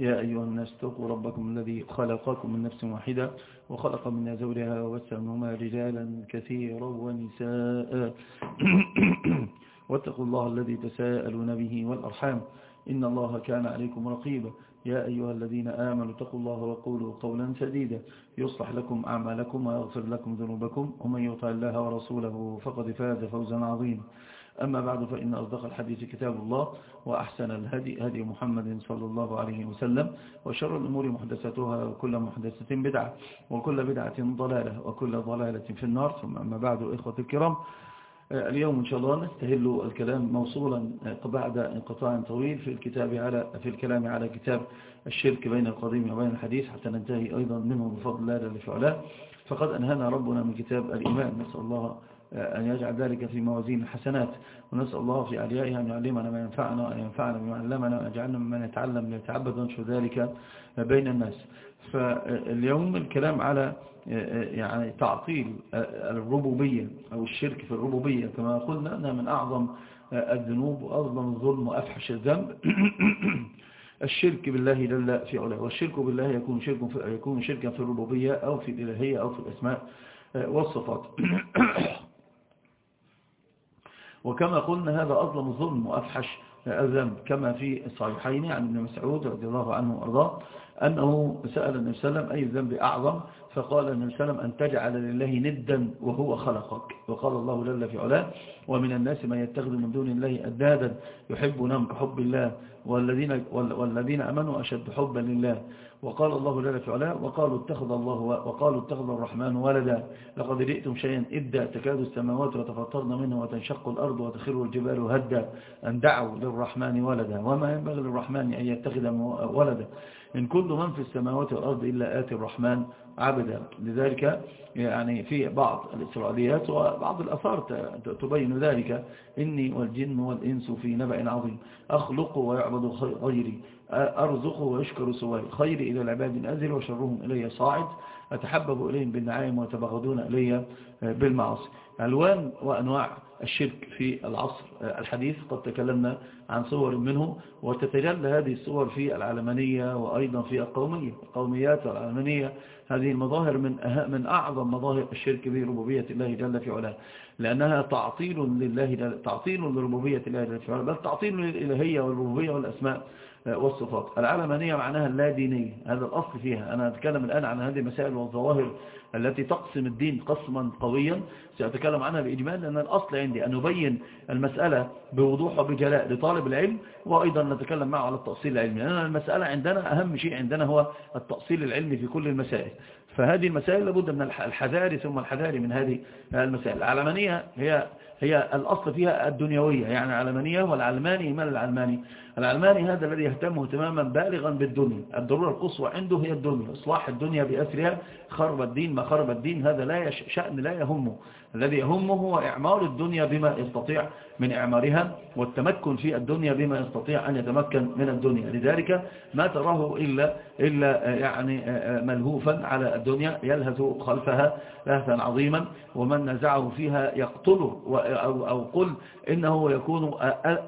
يا أيها الناس اتقوا ربكم الذي خلقكم من نفس واحدة وخلق منها زوجها وبث منهما رجالا كثيرا ونساء. واتقوا الله الذي تساءلون به والأرحام. إن الله كان عليكم رقيبا. يا أيها الذين آمنوا اتقوا الله وقولوا قولا سديدا. يصلح لكم أعمالكم ويغفر لكم ذنوبكم. ومن يطع الله ورسوله فقد فاز فوزا عظيما. أما بعد فإن أصدق الحديث كتاب الله وأحسن الهدي هدي محمد صلى الله عليه وسلم وشر الأمور محدثتها وكل محدثة بدعة وكل بدعة ضلالة وكل ضلالة في النار ثم أما بعد إخوة الكرام. اليوم إن شاء الله نستهل الكلام موصولا بعد انقطاع طويل في الكتاب على في الكلام على كتاب الشرك بين القديم وبين الحديث حتى ننتهي أيضا منه بفضل الله جل فقد أنهانا ربنا من كتاب الإيمان. نسأل الله أن يجعل ذلك في موازين الحسنات ونسأل الله في عليائها أن يعلمنا ما ينفعنا وأن ينفعنا بما علمنا وأن يجعلنا ممن يتعلم ليتعبد ونشر ذلك بين الناس. فاليوم الكلام على يعني تعطيل الربوبية أو الشرك في الربوبية كما قلنا أنها من أعظم الذنوب وأظلم الظلم وأفحش الذنب. الشرك بالله جل في علاه والشرك بالله يكون شرك في يكون شركا في الربوبية أو في الإلهية أو في الأسماء والصفات. وكما قلنا هذا أظلم الظلم وأفحش الذنب كما في الصحيحين عن ابن مسعود رضي الله عنه وأرضاه أنه سأل النبي صلى الله عليه وسلم أي الذنب أعظم؟ فقال النبي صلى الله عليه وسلم أن تجعل لله ندا وهو خلقك. وقال الله جل في علاه ومن الناس من يتخذ من دون الله أدادا يحبونهم كحب الله والذين, والذين أمنوا أشد حبا لله. وقال الله جل في علاه وقالوا اتخذ الله وقالوا اتخذ الرحمن ولدا. لقد جئتم شيئا إدا تكاد السماوات وتفطرن منه وتنشق الأرض وتخر الجبال هدا. أن دعوا للرحمن ولدا. وما ينبغي للرحمن أن يتخذ ولدا. إن كل من في السماوات والأرض إلا آتي الرحمن عبدا. لذلك يعني في بعض الإسرائيليات وبعض الأثار تبين ذلك. إني والجن والإنس في نبأ عظيم. أخلق ويعبد غيري. أرزق ويشكر سواي. خيري إلى العباد أزل وشرهم إلي صاعد. أتحبب إليهم بالنعائم ويتبغضون إلي بالمعاصي. ألوان وأنواع الشرك في العصر. الحديث قد تكلمنا عن صور منه وتتجلى هذه الصور في العلمانية وأيضا في القومية القوميات والعلمانية هذه المظاهر من من أعظم مظاهر الشرك بربوبية الله جل في علاه لأنها تعطيل لله تعطيل لربوبية الله جل في علاه بل تعطيل للإلهية والربوبية والأسماء. والصفات. العلمانية معناها اللا دينية هذا الأصل فيها. أنا أتكلم الآن عن هذه المسائل والظواهر التي تقسم الدين قسما قويا. سأتكلم عنها بإجمال لأن الأصل عندي أن نبين المسألة بوضوح وبجلاء لطالب العلم وأيضا نتكلم معه على التأصيل العلمي. لأن المسألة عندنا أهم شيء عندنا هو التأصيل العلمي في كل المسائل. فهذه المسائل لابد من الحذار ثم الحذار من هذه المسائل. العلمانية هي هي الأصل فيها الدنيوية يعني العلمانية والعلماني من العلماني؟ العلماني هذا الذي يهتم اهتماما بالغا بالدنيا. الضرورة القصوى عنده هي الدنيا. إصلاح الدنيا بأسرها خرب الدين ما خرب الدين هذا لا شأن لا يهمه. الذي يهمه هو إعمار الدنيا بما يستطيع من إعمارها والتمكن في الدنيا بما يستطيع أن يتمكن من الدنيا. لذلك ما تراه إلا, إلا يعني ملهوفا على الدنيا يلهث خلفها لهثا عظيما ومن نزعه فيها يقتله أو, أو قل إنه يكون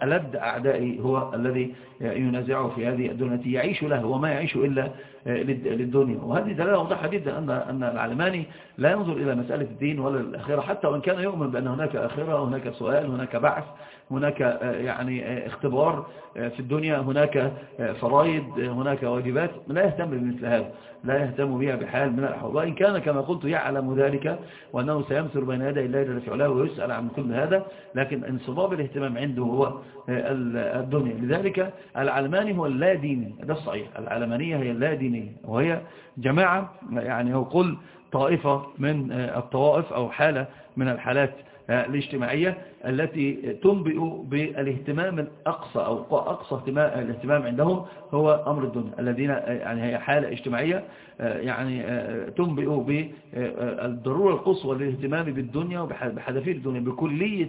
ألد أعدائي هو الذي ينازعه في هذه الدنيا يعيش له وما يعيش إلا للدنيا. وهذه دلالة واضحة جدا أن أن العلماني لا ينظر إلى مسألة الدين ولا الآخرة حتى وإن كان يؤمن بأن هناك آخرة وهناك سؤال هناك بعث. هناك يعني اختبار في الدنيا هناك فرائض هناك واجبات لا يهتم بمثل هذا لا يهتم بها بحال من الأحوال. وإن كان كما قلت يعلم ذلك وأنه سيمثل بين يدي الله جل في ويسأل عن كل هذا لكن انصباب الاهتمام عنده هو الدنيا. لذلك العلماني هو اللا ديني ده الصحيح العلمانية هي اللا دينية وهي جماعة يعني هو قل طائفة من الطوائف أو حالة من الحالات. الاجتماعية التي تنبئ بالاهتمام الأقصى أو أقصى الاهتمام عندهم هو أمر الدنيا الذين يعني هي حالة اجتماعية يعني تنبئ بالضرورة القصوى للاهتمام بالدنيا وبحذافير الدنيا بكلية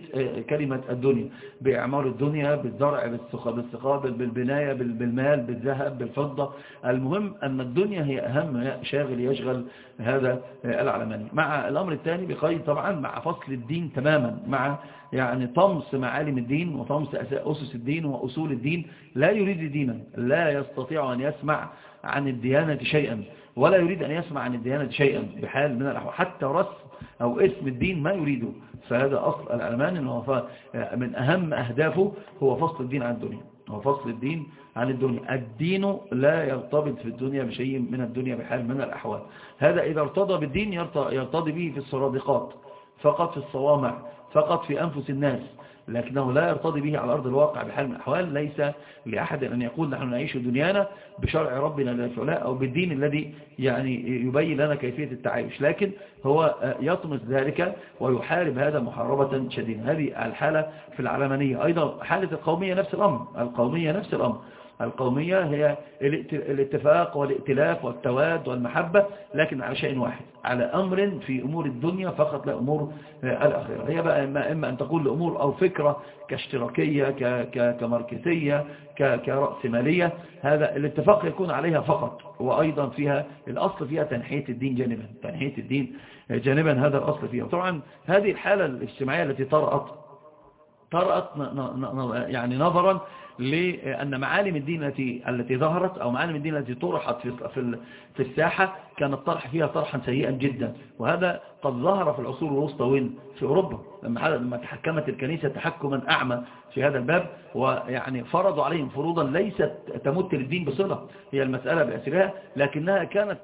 كلمة الدنيا بإعمار الدنيا بالزرع بالسقابل بالبناية بالمال بالذهب بالفضة. المهم أن الدنيا هي أهم شاغل يشغل هذا العلماني مع الأمر الثاني بقيد طبعا مع فصل الدين تماما. مع يعني طمس معالم الدين وطمس أسس الدين وأصول الدين. لا يريد دينا لا يستطيع أن يسمع عن الديانة شيئا ولا يريد أن يسمع عن الديانة شيئا بحال من الأحوال. حتى رسم أو اسم الدين ما يريده. فهذا أصل العلمان أنه من أهم أهدافه هو فصل الدين عن الدنيا. هو فصل الدين عن الدنيا. الدين لا يرتبط في الدنيا بشيء من الدنيا بحال من الأحوال. هذا إذا ارتضى بالدين يرتضي به في السرادقات فقط في الصوامع فقط في أنفس الناس لكنه لا يرتضي به على أرض الواقع بحال من الأحوال ليس لأحد أن يقول نحن نعيش دنيانا بشرع ربنا لا أو بالدين الذي يعني يبين لنا كيفية التعايش لكن هو يطمس ذلك ويحارب هذا محاربة شديدة. هذه الحالة في العلمانية. أيضا حالة القومية نفس الأمر القومية نفس الأمر. القومية هي الاتفاق والائتلاف والتواد والمحبة لكن على شيء واحد على أمر في أمور الدنيا فقط لا أمور الآخرة. هي بقى إما, إما أن تقول لأمور أو فكرة كاشتراكية كماركسية كرأسمالية هذا الاتفاق يكون عليها فقط وأيضا فيها الأصل فيها تنحية الدين جانبا تنحية الدين جانبا هذا الأصل فيها. طبعا هذه الحالة الاجتماعية التي طرأت طرأت يعني نظرا لأن معالم الدين التي ظهرت أو معالم الدين التي طرحت في في الساحة كان الطرح فيها طرحا سيئا جدا. وهذا قد ظهر في العصور الوسطى وين؟ في أوروبا. لما لما تحكمت الكنيسة تحكما أعمى في هذا الباب ويعني فرضوا عليهم فروضا ليست تمت للدين بصلة. هي المسألة بأسرها لكنها كانت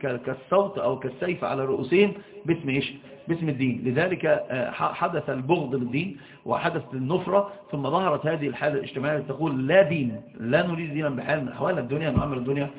كالصوت أو كالسيف على رؤوسهم باسم إيش؟ باسم الدين. لذلك آه، حدث البغض للدين وحدث النفرة ثم ظهرت هذه الحالة الاجتماعية تقول لا دين لا نريد دينا بحال من أحوال الدنيا نعمل الدنيا.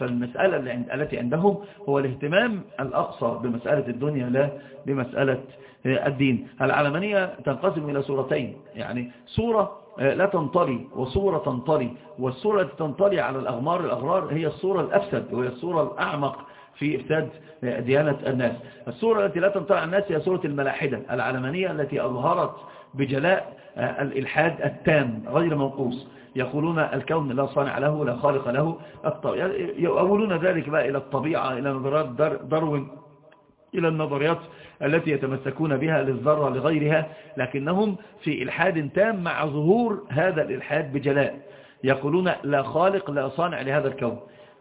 فالمسألة التي عندهم هو الاهتمام الأقصى بمسألة الدنيا لا بمسألة آه، الدين. العلمانية تنقسم إلى صورتين يعني صورة آه، لا تنطلي وصورة تنطلي. والصورة التي تنطلي على الأغمار الأغرار هي الصورة الأفسد وهي الصورة الأعمق في إفساد ديانة الناس. الصورة التي لا تنطلع الناس هي صورة الملاحدة العلمانية التي أظهرت بجلاء آه، الإلحاد التام غير منقوص. يقولون الكون لا صانع له لا خالق له. يؤولون ذلك بقى إلى الطبيعة إلى نظريات داروين إلى النظريات التي يتمسكون بها للذرة لغيرها لكنهم في إلحاد تام مع ظهور هذا الإلحاد بجلاء. يقولون لا خالق لا صانع لهذا الكون.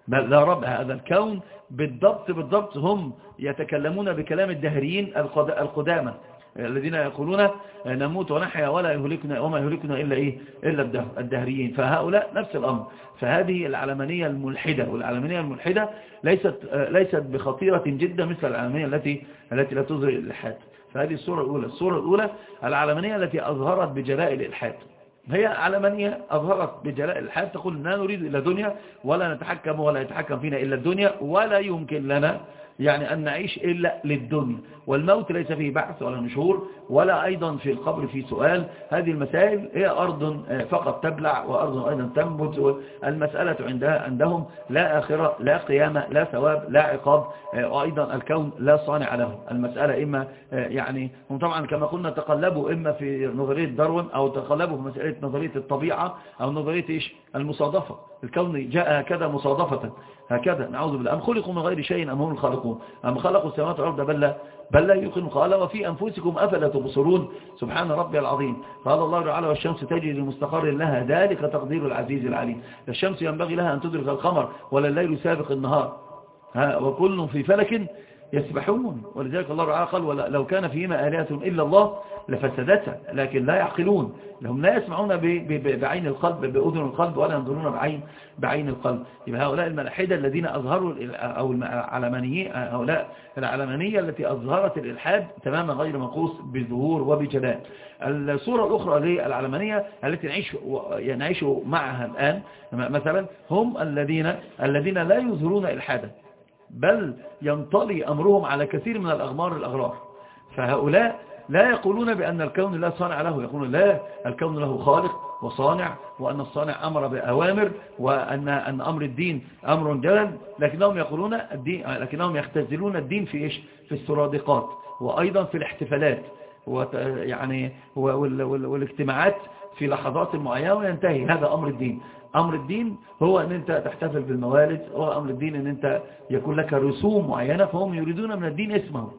بل لا رب هذا الكون بالضبط بالضبط هم يتكلمون بكلام الدهريين القدامى. الذين يقولون نموت ونحيا ولا يهلكنا وما يهلكنا إلا إيه؟ إلا الدهريين. فهؤلاء نفس الأمر. فهذه العلمانية الملحدة والعلمانية الملحدة ليست ليست بخطيرة جدا مثل العلمانية التي التي لا تظهر الإلحاد. فهذه الصورة الأولى. الصورة الأولى العلمانية التي أظهرت بجلاء الإلحاد. هي علمانية أظهرت بجلاء الإلحاد تقول لا نريد إلا دنيا ولا نتحكم ولا يتحكم فينا إلا الدنيا ولا يمكن لنا يعني أن نعيش إلا للدنيا والموت ليس فيه بعث ولا نشور ولا أيضا في القبر في سؤال. هذه المسائل هي أرض آه، فقط تبلع وأرض أيضا تنبت. المسألة عندها عندهم لا آخرة لا قيامة لا ثواب لا عقاب آه، وأيضا الكون لا صانع له. المسألة إما آه، يعني هم طبعا كما قلنا تقلبوا إما في نظرية داروين أو تقلبوا في مسألة نظرية الطبيعة أو نظرية إيش؟ المصادفة. الكون جاء هكذا مصادفة. هكذا. نعوذ بالله. أم خلقوا من غير شيء أم هم الخالقون؟ أم خلقوا السماوات والأرض بل لا بل لا يوقن قال وفي أنفسكم أفلا تبصرون؟ سبحان ربي العظيم. قال الله تعالى والشمس تجري لمستقر لها. ذلك تقدير العزيز العليم. الشمس ينبغي لها أن تدرك القمر ولا الليل سابق النهار. ها وكل في فلك يسبحون. ولذلك الله تعالى قال لو كان فيهما آلهة إلا الله لفسدتها لكن لا يعقلون. لهم لا يسمعون بعين القلب بأذن القلب ولا ينظرون بعين بعين القلب. يبقى هؤلاء الملحدة الذين أظهروا أو العلمانيين هؤلاء العلمانية التي أظهرت الإلحاد تماما غير منقوص بظهور وبجلاء الصورة الأخرى للعلمانية التي نعيش نعيش معها الآن مثلا هم الذين الذين لا يظهرون إلحادا بل ينطلي أمرهم على كثير من الأغمار الأغرار فهؤلاء لا يقولون بأن الكون لا صانع له يقولون لا الكون له خالق وصانع وأن الصانع أمر بأوامر وأن أن أمر الدين أمر جلل لكنهم يقولون الدين لكنهم يختزلون الدين في إيش؟ في السرادقات وأيضا في الاحتفالات يعني والاجتماعات في لحظات معينة وينتهي. هذا أمر الدين. أمر الدين هو أن أنت تحتفل بالموالد هو أمر الدين أن أنت يكون لك رسوم معينة فهم يريدون من الدين اسمه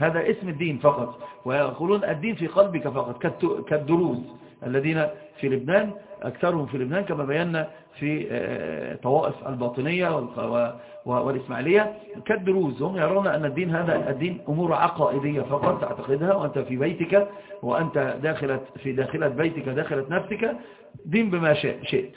هذا اسم الدين فقط ويقولون الدين في قلبك فقط كالدروز. الذين في لبنان أكثرهم في لبنان كما بينا في آه، طوائف الباطنية والإسماعيلية كالدروز. هم يرون أن الدين هذا الدين أمور عقائدية فقط تعتقدها وأنت في بيتك وأنت داخلة في داخلة بيتك داخلة نفسك دين بما شئت.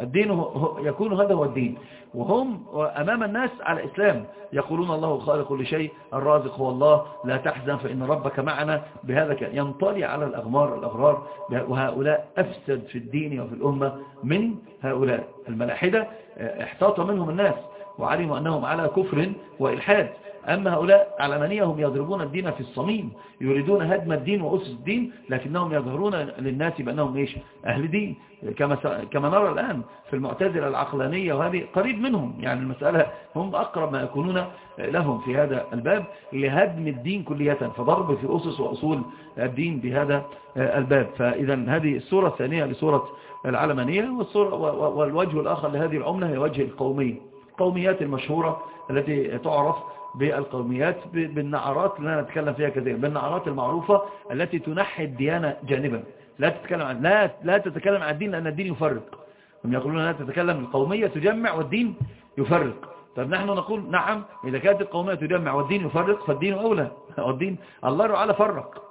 الدين يكون هذا هو الدين. وهم أمام الناس على الإسلام. يقولون الله خالق كل شيء الرازق هو الله لا تحزن فإن ربك معنا. بهذا ينطلي على الأغمار الأغرار. وهؤلاء أفسد في الدين وفي الأمة من هؤلاء الملاحدة. احتاط منهم الناس وعلموا أنهم على كفر وإلحاد. أما هؤلاء علمانية هم يضربون الدين في الصميم يريدون هدم الدين وأسس الدين لكنهم يظهرون للناس بأنهم إيش؟ أهل دين. كما, كما نرى الآن في المعتزلة العقلانية وهذه قريب منهم يعني المسألة هم أقرب ما يكونون لهم في هذا الباب لهدم الدين كلية فضرب في أسس وأصول الدين بهذا الباب. فإذا هذه الصورة الثانية لصورة العلمانية والوجه الآخر لهذه العملة هي وجه القومية القوميات المشهورة التي تعرف بالقوميات بالنعرات اللي أنا أتكلم فيها كثير بالنعرات المعروفة التي تنحي الديانة جانبا. لا تتكلم عن لا لا تتكلم عن الدين لأن الدين يفرق. هم يقولون لا تتكلم القومية تجمع والدين يفرق. طب نحن نقول نعم إذا كانت القومية تجمع والدين يفرق فالدين أولى. والدين الله تعالى فرق.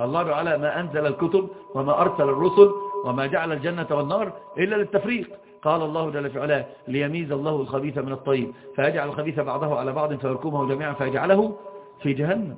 الله تعالى ما أنزل الكتب وما أرسل الرسل وما جعل الجنة والنار إلا للتفريق. قال الله جل في علاه ليميز الله الخبيث من الطيب فيجعل الخبيث بعضه على بعض فيركمه جميعا فيجعله في جهنم.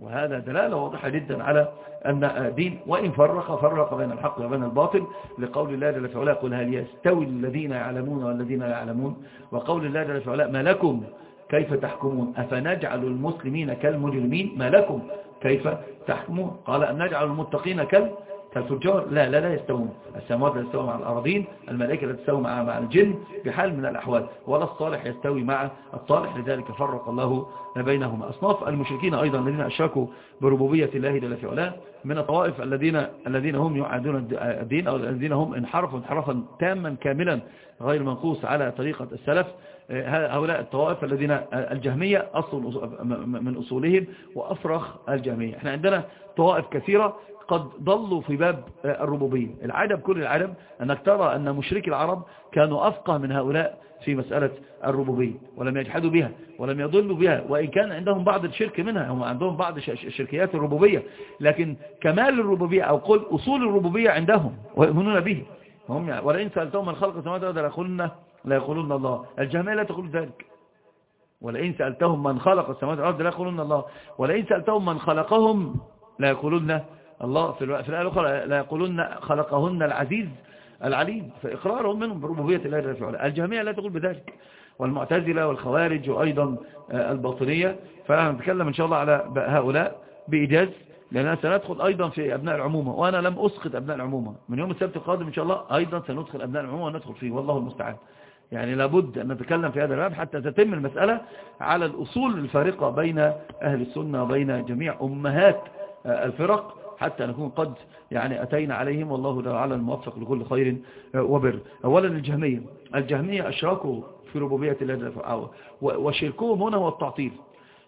وهذا دلالة واضحة جدا على أن دين وإن فرق فرق بين الحق وبين الباطل. لقول الله جل في علاه قل هل يستوي الذين يعلمون والذين لا يعلمون؟ وقول الله جل في علاه ما لكم كيف تحكمون؟ أفنجعل المسلمين كالمجرمين؟ ما لكم كيف تحكمون؟ قال أن نجعل المتقين كالمجرمين كالفجار لا لا لا يستوون. السماوات لا تستوي مع الأراضين الملائكة لا تستوي مع, الجن بحال من الأحوال. ولا الصالح يستوي مع الطالح لذلك فرق الله بينهما. أصناف المشركين أيضا الذين أشركوا بربوبية الله جل في علاه من الطوائف الذين الذين هم يعادون الدين أو الذين هم انحرفوا انحرافا تاما كاملا غير منقوص على طريقة السلف. هؤلاء الطوائف الذين الجهمية أصل من أصولهم وأفرخ الجهمية. إحنا عندنا طوائف كثيرة قد ضلوا في باب الربوبية. العجب كل العجب أنك ترى أن مشركي العرب كانوا أفقه من هؤلاء في مسألة الربوبية ولم يجحدوا بها ولم يضلوا بها وإن كان عندهم بعض الشرك منها هم عندهم بعض شركيات الربوبية. لكن كمال الربوبية أو قل أصول الربوبية عندهم ويؤمنون به. هم يعني ولئن سألتهم من خلق السماوات والأرض ليقولن لا يقولون الله. الجهمية لا تقول ذلك. ولئن سألتهم من خلق السماوات والأرض لا الله. ولئن سألتهم من خلقهم لا يقولون الله في الآية الأخرى لا يقولون خلقهن العزيز العليم فإقرارهم منهم بربوبية الله وعلا. الجميع لا تقول بذلك والمعتزلة والخوارج وأيضا آه، الباطنية. فنتكلم إن شاء الله على هؤلاء بإيجاز لأننا سندخل أيضا في أبناء العمومة. وأنا لم أسقط أبناء العمومة. من يوم السبت القادم إن شاء الله أيضا سندخل أبناء العمومة وندخل فيه والله المستعان. يعني لابد أن نتكلم في هذا الباب حتى تتم المسألة على الأصول الفارقة بين أهل السنة وبين جميع أمهات آه، الفرق. حتى نكون قد يعني أتينا عليهم والله تعالى الموفق لكل خير وبر. أولا الجهمية. الجهمية أشركوا في ربوبية الله وشركهم هنا هو التعطيل.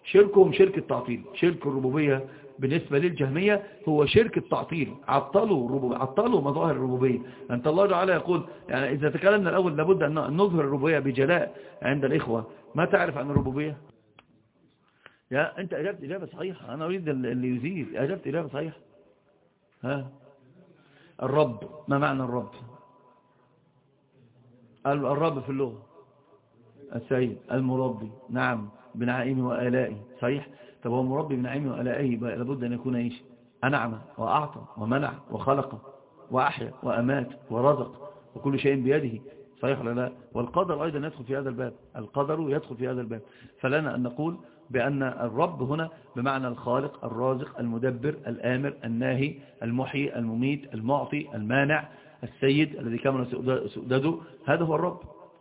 شركهم شرك التعطيل. شرك الربوبية بالنسبة للجهمية هو شرك التعطيل. عطلوا الربوبية عطلوا مظاهر الربوبية. أنت الله تعالى يقول يعني إذا تكلمنا الأول لابد أن نظهر الربوبية بجلاء عند الإخوة. ما تعرف عن الربوبية؟ يا أنت أجبت إجابة صحيحة. أنا أريد اللي يزيد. أجبت إجابة صحيحة. ها؟ الرب ما معنى الرب؟ الرب في اللغة. السيد المربي. نعم بنعائمه وآلائه. صحيح؟ طب هو مربي بنعائمه وآلائه لابد أن يكون إيش؟ أنعم وأعطى ومنع وخلق وأحيا وأمات ورزق وكل شيء بيده. صحيح ولا لا؟ والقدر أيضا يدخل في هذا الباب. القدر يدخل في هذا الباب. فلنا أن نقول بأن الرب هنا بمعنى الخالق الرازق المدبر الآمر الناهي المحيي المميت المعطي المانع السيد الذي كمل سؤدده هذا هو الرب.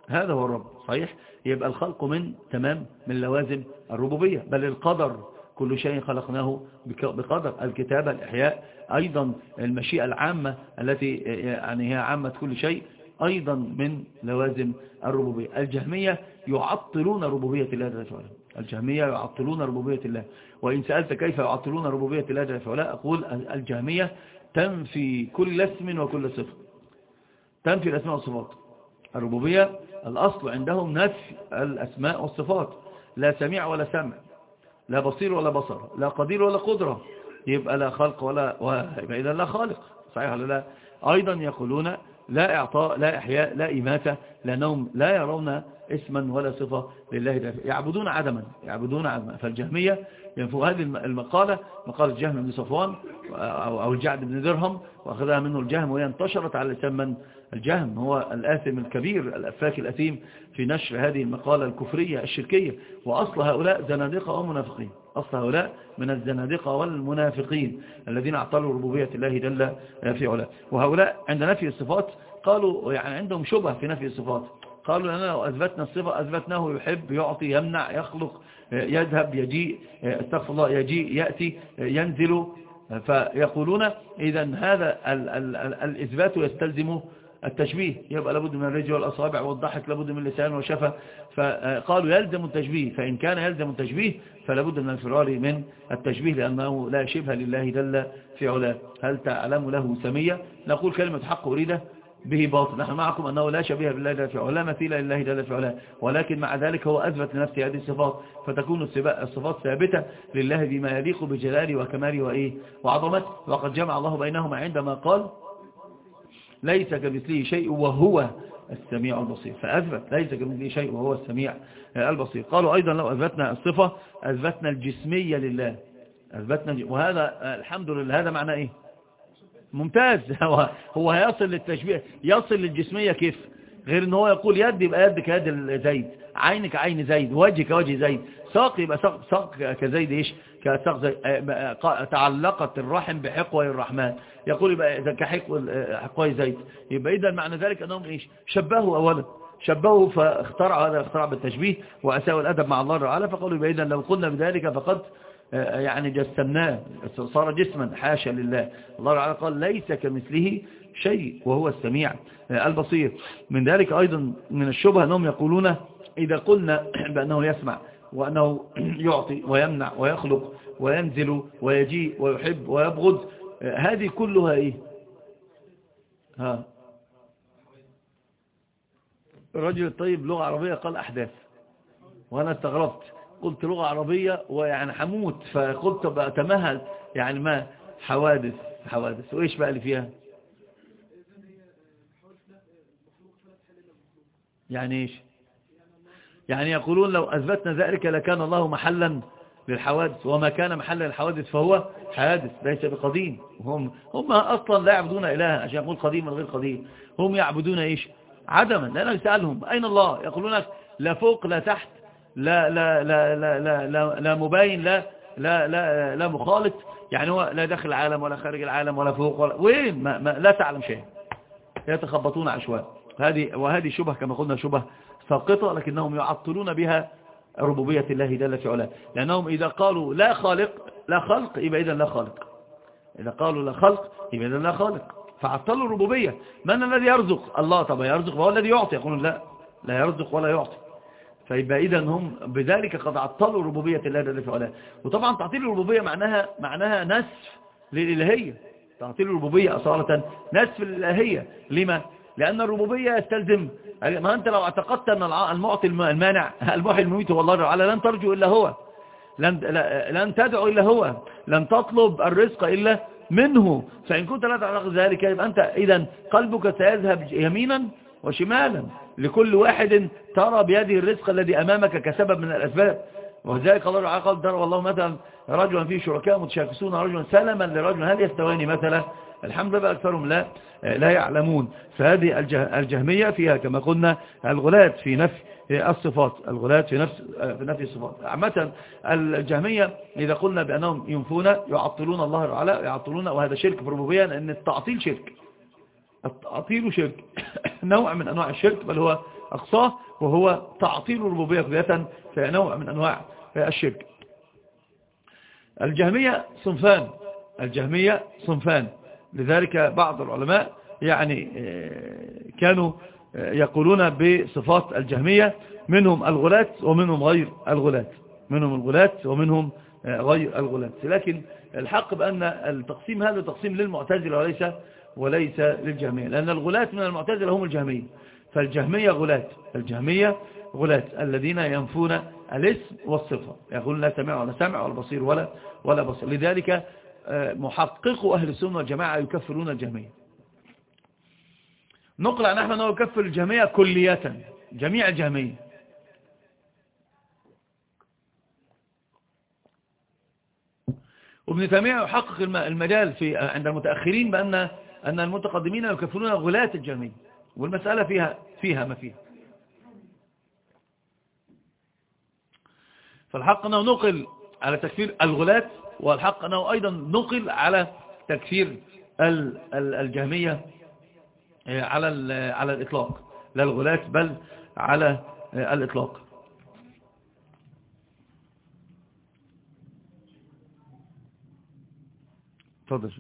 هذا هو الرب. صحيح؟ يبقى الخلق من تمام من لوازم الربوبية. بل القدر كل شيء خلقناه بقدر. الكتابة الإحياء أيضا المشيئة العامة التي يعني هي عامة كل شيء. أيضا من لوازم الربوبية. الجهمية يعطلون ربوبية الله جل وعلا الجهمية يعطلون ربوبية الله. وإن سألت كيف يعطلون ربوبية الله جل وعلا أقول الجهمية تنفي كل اسم وكل صفة. تنفي الأسماء والصفات. الربوبية الأصل عندهم نفي الأسماء والصفات. لا سميع ولا سمع لا بصير ولا بصر لا قدير ولا قدرة. يبقى لا خلق ولا يبقى إذا لا خالق. صحيح ولا لا؟ أيضا يقولون لا إعطاء لا إحياء لا إماتة لا نوم لا يرون اسما ولا صفة لله يعبدون عدما يعبدون عدما. فالجهمية ينفو هذه المقالة مقالة جهم بن صفوان أو الجعد بن درهم وأخذها منه الجهم وهي انتشرت على لسان من؟ الجهم هو الآثم الكبير الأفاك الأثيم في نشر هذه المقالة الكفرية الشركية. وأصل هؤلاء زنادقة ومنافقين. أصل هؤلاء من الزنادقة والمنافقين الذين أعطلوا ربوبية الله جل في علا وهؤلاء عند نفي الصفات قالوا يعني عندهم شبه في نفي الصفات. قالوا لنا لو أثبتنا الصفة أثبتناه يحب يعطي يمنع يخلق يذهب يجيء استغفر الله يجيء يأتي ينزل. فيقولون إذا هذا الإثبات يستلزم التشبيه يبقى لابد من الرجل والأصابع والضحك لابد من اللسان والشفة. فقالوا يلزم التشبيه فإن كان يلزم التشبيه فلابد من الفرار من التشبيه لأنه لا شبه لله جل في علاه. هل تعلم له سمية؟ نقول كلمة حق أريده به باطل. نحن معكم أنه لا شبيه بالله جل في علاه مثيل لله جل في علاه ولكن مع ذلك هو أثبت لنفسه هذه الصفات فتكون الصفات ثابتة لله بما يليق بجلاله وكماله وإيه؟ وعظمته. وقد جمع الله بينهما عندما قال ليس كمثله شيء وهو السميع البصير. فأثبت ليس كمثله شيء وهو السميع البصير. قالوا أيضا لو أثبتنا الصفة أثبتنا الجسمية لله. أثبتنا وهذا الحمد لله هذا معنى إيه؟ ممتاز. هو هو هيصل للتشبيه. يصل للجسمية كيف؟ غير إن هو يقول يد يبقى يد زيد. عين كعين زيد وجه كوجه زيد. ساق يبقى ساق, ساق كزيد إيش؟ كساق زيد. تعلقت الرحم بحقوى الرحمن يقول يبقى كحقوى زيد يبقى اذا معنى ذلك أنهم إيش؟ شبهوا اولا. شبهوا فاخترعوا هذا اخترع بالتشبيه وأساءوا الأدب مع الله تعالى فقالوا يبقى اذا لو قلنا بذلك فقد يعني جسمناه صار جسما حاشا لله. الله تعالى قال ليس كمثله شيء وهو السميع البصير. من ذلك أيضا من الشبهة أنهم يقولون إذا قلنا بأنه يسمع وأنه يعطي ويمنع ويخلق وينزل ويجيء ويحب ويبغض هذه كلها إيه؟ ها. الرجل الطيب لغة عربية قال أحداث. وأنا استغربت. قلت لغة عربية ويعني حموت فقلت بقى تمهل يعني ما؟ حوادث. حوادث. وإيش بقى اللي فيها؟ يعني إيش؟ يعني يقولون لو أثبتنا ذلك لكان الله محلا. للحوادث. وما كان محلا للحوادث فهو حادث ليس بقديم. هم, هم أصلا لا يعبدون إلها عشان يقول قديم من غير قديم. هم يعبدون إيش؟ عدما. لأنه يسألهم. أين الله؟ يقولون لا فوق لا تحت لا لا لا لا لا لا, لا مباين لا لا لا لا مخالط. يعني هو لا داخل العالم ولا خارج العالم ولا فوق ولا وين؟ ما ما لا تعلم شيء يتخبطون عشوائي هذه وهذه شبه كما قلنا شبه ساقطة لكنهم يعطلون بها ربوبية الله جل في علاه لأنهم إذا قالوا لا خالق لا خلق يبقى إذا لا خالق. إذا قالوا لا خلق يبقى إذا لا خالق. فعطلوا الربوبية. من الذي يرزق؟ الله طب يرزق. وهو الذي يعطي. يقولون لا لا يرزق ولا يعطي. فيبقى إذا هم بذلك قد عطلوا ربوبية الله جل في علاه وطبعا تعطيل الربوبية معناها معناها نسف للإلهية. تعطيل الربوبية أصالة نسف للإلهية. لما؟ لأن الربوبية يستلزم. ما أنت لو اعتقدت أن المعطي المانع المحي المميت هو الله تعالى لن ترجو إلا هو. لن, لن تدعو إلا هو. لن تطلب الرزق إلا منه. فإن كنت لا تعتقد ذلك أنت إذا قلبك سيذهب يمينا وشمالا. لكل واحد ترى بيده الرزق الذي أمامك كسبب من الأسباب. وذلك الله تعالى قال والله مثلا رجلا فيه شركاء متشاكسون رجلا سلما لرجل هل يستواني مثلا؟ الحمد لله أكثرهم لا لا يعلمون. فهذه الجهمية فيها كما قلنا الغلات في نفي الصفات الغلاة في نفس في نفي الصفات. عامة الجهمية إذا قلنا بأنهم ينفون يعطلون الله تعالى يعطلون وهذا شرك في الربوبية لأن التعطيل شرك. التعطيل شرك. نوع من أنواع الشرك بل هو أقصاه وهو تعطيل الربوبية كلية في نوع من أنواع الشرك. الجهمية صنفان. الجهمية صنفان. لذلك بعض العلماء يعني آه، كانوا آه، يقولون بصفات الجهمية منهم الغلاة ومنهم غير الغلاة منهم الغلاة ومنهم آه، غير الغلاة. لكن الحق بأن التقسيم هذا تقسيم للمعتزلة وليس وليس للجهمية لأن الغلاة من المعتزلة هم الجهمية. فالجهمية غلاة الجهمية غلاة الذين ينفون الاسم والصفة. يقول لا سمع ولا سمع ولا بصير ولا ولا بصير. لذلك محقق أهل السنة والجماعة يكفرون الجهمية نقل عن أحمد أنه يكفر الجهمية كلية جميع الجهمية وابن تيمية يحقق المجال في عند المتأخرين بأن أن المتقدمين يكفرون غلاة الجهمية والمسألة فيها فيها ما فيها. فالحق أنه نقل على تكفير الغلاة والحق أنه أيضا نقل على تكفير الجهمية آه، على على الإطلاق. لا الغلاة بل على آه، الإطلاق. تفضل.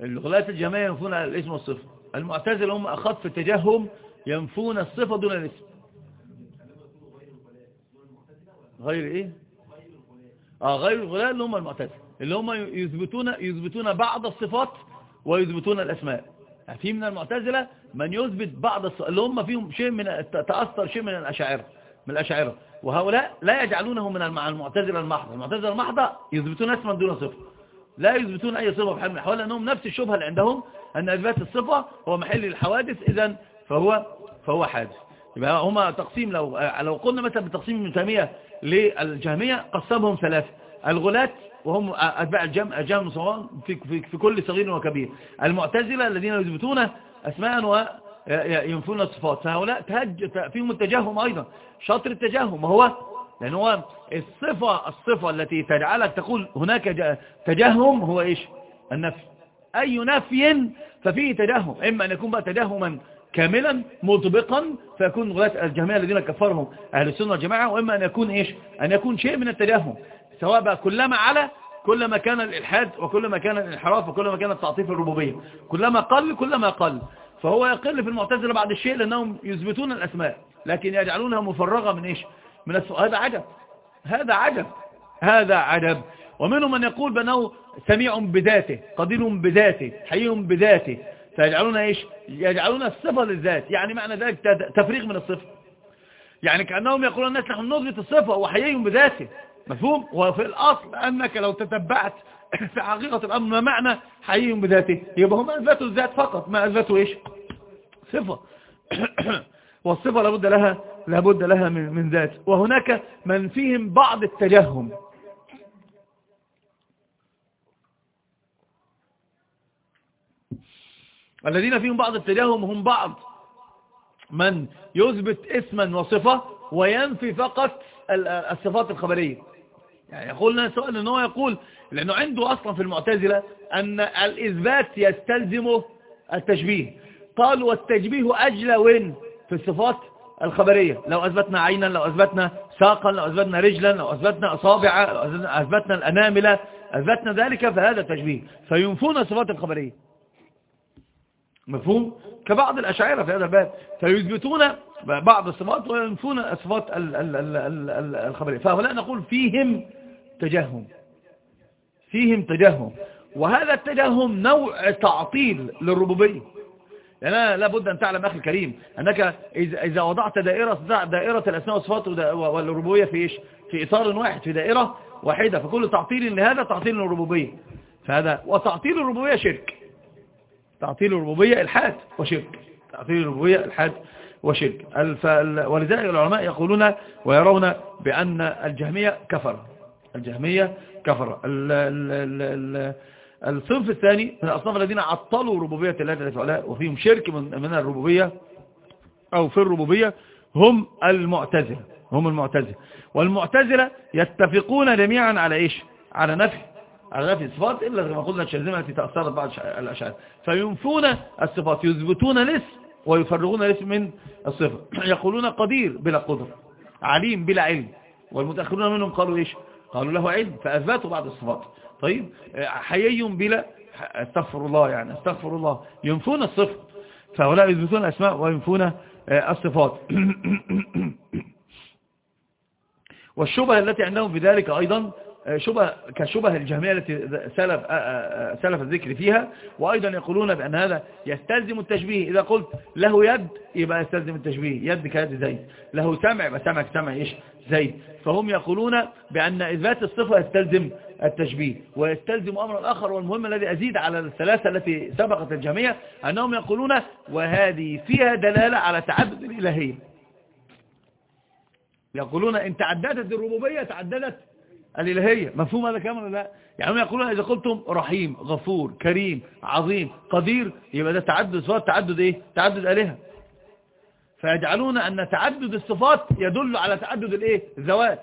الغلاة الجماعية ينفون الاسم والصفة. المعتزل هم في التجهم ينفون الصفة دون الاسم. غير إيه؟ آه غير الغلاة اللي هم المعتزله اللي هم يثبتون يثبتون بعض الصفات ويثبتون الأسماء. يعني في من المعتزلة من يثبت بعض الصفات اللي هم فيهم شيء من تأثر شيء من الأشاعرة من الأشاعرة. وهؤلاء لا يجعلونه من المعتزلة المحضة. المعتزلة المحضة يثبتون اسما دون صفة. لا يثبتون أي صفة في حال من الأحوال لأنهم نفس الشبهة اللي عندهم أن إثبات الصفة هو محل الحوادث اذا فهو فهو حادث. يبقى هما تقسيم لو لو قلنا مثلا بتقسيم ابن تيميه للجهمية قسمهم ثلاثة. الغلاة وهم أتباع الجمع الجمع في, في, في كل صغير وكبير. المعتزلة الذين يثبتون أسماء وينفون الصفات. فهؤلاء فيهم التجهم أيضا. شطر التجهم وهو لأن هو الصفة الصفة التي تجعلك تقول هناك تجهم هو إيش؟ النفي. أي نفي ففيه تجهم. إما أن يكون بقى تجهما كاملا مطبقا فيكون غلاة الجميع الذين كفرهم أهل السنة والجماعة وإما أن يكون إيش؟ أن يكون شيء من التجاهم سواء بقى كلما على كلما كان الإلحاد وكلما كان الانحراف وكلما كان التعطيف الربوبية. كلما قل كلما قل. فهو يقل في المعتزلة بعد الشيء لأنهم يثبتون الأسماء لكن يجعلونها مفرغة من إيش؟ من السؤال هذا عجب هذا عجب هذا عجب. ومنهم من يقول بأنه سميع بذاته قدير بذاته حي بذاته. فيجعلون إيش؟ يجعلون الصفة للذات. يعني معنى ذلك تفريغ من الصفة. يعني كأنهم يقولون الناس نحن نثبت الصفة وحيي بذاته. مفهوم؟ وفي الأصل أنك لو تتبعت في حقيقة الأمر ما معنى حيي بذاته؟ يبقى هم أثبتوا الذات فقط. ما أثبتوا إيش؟ صفة. والصفة لابد لها لابد لها من, من ذات. وهناك من فيهم بعض التجهم. الذين فيهم بعض التجاهم هم بعض. من يثبت اسما وصفة وينفي فقط الصفات الخبرية. يعني يقول لنا سؤال إن هو يقول لأنه عنده أصلا في المعتزلة أن الإثبات يستلزم التشبيه. قال والتشبيه اجلى وين؟ في الصفات الخبرية. لو أثبتنا عينا لو أثبتنا ساقا لو أثبتنا رجلا لو أثبتنا أصابع لو أثبتنا الأناملة أثبتنا ذلك فهذا تشبيه. فينفون الصفات الخبرية. مفهوم؟ كبعض الأشاعرة في هذا الباب فيثبتون بعض الصفات وينفون الصفات الخبرية. فهؤلاء نقول فيهم تجهم. فيهم تجهم. وهذا التجهم نوع تعطيل للربوبية. يعني لابد أن تعلم أخي الكريم أنك إذا وضعت دائرة دائرة الأسماء والصفات والربوبية في إيش؟ في إطار واحد في دائرة واحدة. فكل تعطيل لهذا تعطيل للربوبية. فهذا وتعطيل الربوبية شرك. تعطيل الربوبية إلحاد وشرك. تعطيل الربوبية إلحاد وشرك. ولذلك العلماء يقولون ويرون بأن الجهمية كفر. الجهمية كفر. الصنف الثاني من الأصناف الذين عطلوا ربوبية الله وفيهم شرك من الربوبية أو في الربوبية هم المعتزلة. هم المعتزلة. والمعتزلة يتفقون جميعا على إيش؟ على نفي على نفي الصفات إلا كما قلنا الشاذمة التي تأثرت بعض الأشعار. فينفون الصفات يثبتون الاسم ويفرغون الاسم من الصفة. يقولون قدير بلا قدر عليم بلا علم. والمتأخرون منهم قالوا إيش؟ قالوا له علم فأثبتوا بعض الصفات. طيب حيي بلا استغفر الله يعني استغفر الله. ينفون الصفة فهؤلاء يثبتون الأسماء وينفون الصفات. والشبهة التي عندهم في ذلك أيضا شبه كشبه الجهمية التي سلف, سلف الذكر فيها وأيضا يقولون بأن هذا يستلزم التشبيه. إذا قلت له يد يبقى يستلزم التشبيه. يد كيد زيد له سمع يبقى سمع سمع إيش؟ زيد فهم يقولون بأن إثبات الصفة يستلزم التشبيه ويستلزم أمر آخر والمهم الذي أزيد على الثلاثة التي سبقت الجميع أنهم يقولون وهذه فيها دلالة على تعدد الإلهية يقولون إن تعددت الربوبية تعددت الإلهية مفهوم هذا كامل لا؟ يعني يقولون إذا قلتم رحيم غفور كريم عظيم قدير يبقى ده تعدد صفات تعدد إيه؟ تعدد آلهة. فيجعلون أن تعدد الصفات يدل على تعدد الإيه؟ الذوات.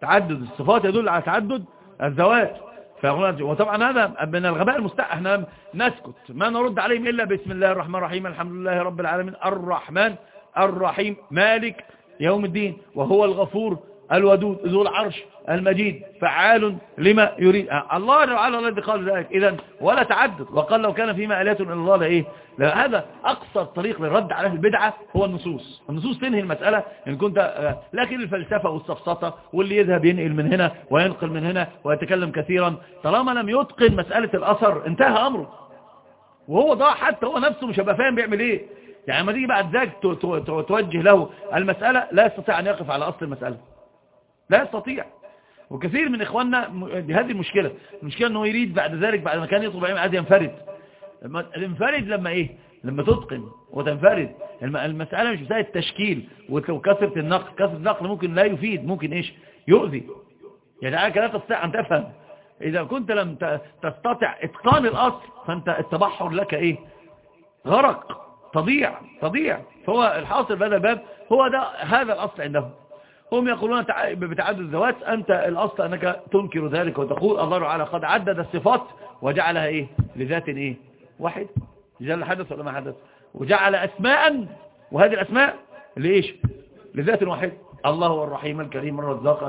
تعدد الصفات يدل على تعدد الذوات. وطبعا هذا من الغباء المستحق إحنا نسكت ما نرد عليهم إلا بسم الله الرحمن الرحيم الحمد لله رب العالمين الرحمن الرحيم مالك يوم الدين وهو الغفور الودود ذو العرش المجيد فعال لما يريد. الله تعالى الذي قال ذلك. اذا ولا تعدد. وقال لو كان فيما آلات إلا الله لإيه هذا أقصى الطريق للرد على البدعة هو النصوص. النصوص تنهي المسألة إن كنت لكن الفلسفة والسفسطة واللي يذهب ينقل من هنا وينقل من هنا ويتكلم كثيرا طالما لم يتقن مسألة الأثر انتهى أمره. وهو ضاع حتى هو نفسه مش هيبقى فاهم بيعمل إيه. يعني لما تيجي بعد ذلك توجه له المسألة لا يستطيع أن يقف على أصل المسألة. لا يستطيع. وكثير من إخواننا بهذه المشكلة. المشكلة أنه يريد بعد ذلك بعد ما كان يطلب علم عايز ينفرد. الانفرد لما إيه؟ لما تتقن وتنفرد. المسألة مش مسألة تشكيل وكثرة النقل. كثرة النقل ممكن لا يفيد ممكن إيش؟ يؤذي. يعني أنك لا تستطيع أن تفهم. إذا كنت لم تستطع إتقان الأصل فأنت التبحر لك إيه؟ غرق. تضيع تضيع. فهو الحاصل بهذا الباب هو ده هذا الأصل عندهم. هم يقولون بتعدد الذوات أنت الأصل أنك تنكر ذلك وتقول الله تعالى قد عدد الصفات وجعلها إيه؟ لذات إيه؟ واحد. جعل حدث ولا ما حدث؟ وجعل أسماء وهذه الأسماء لإيش؟ لذات واحد. الله هو الرحيم الكريم الرزاق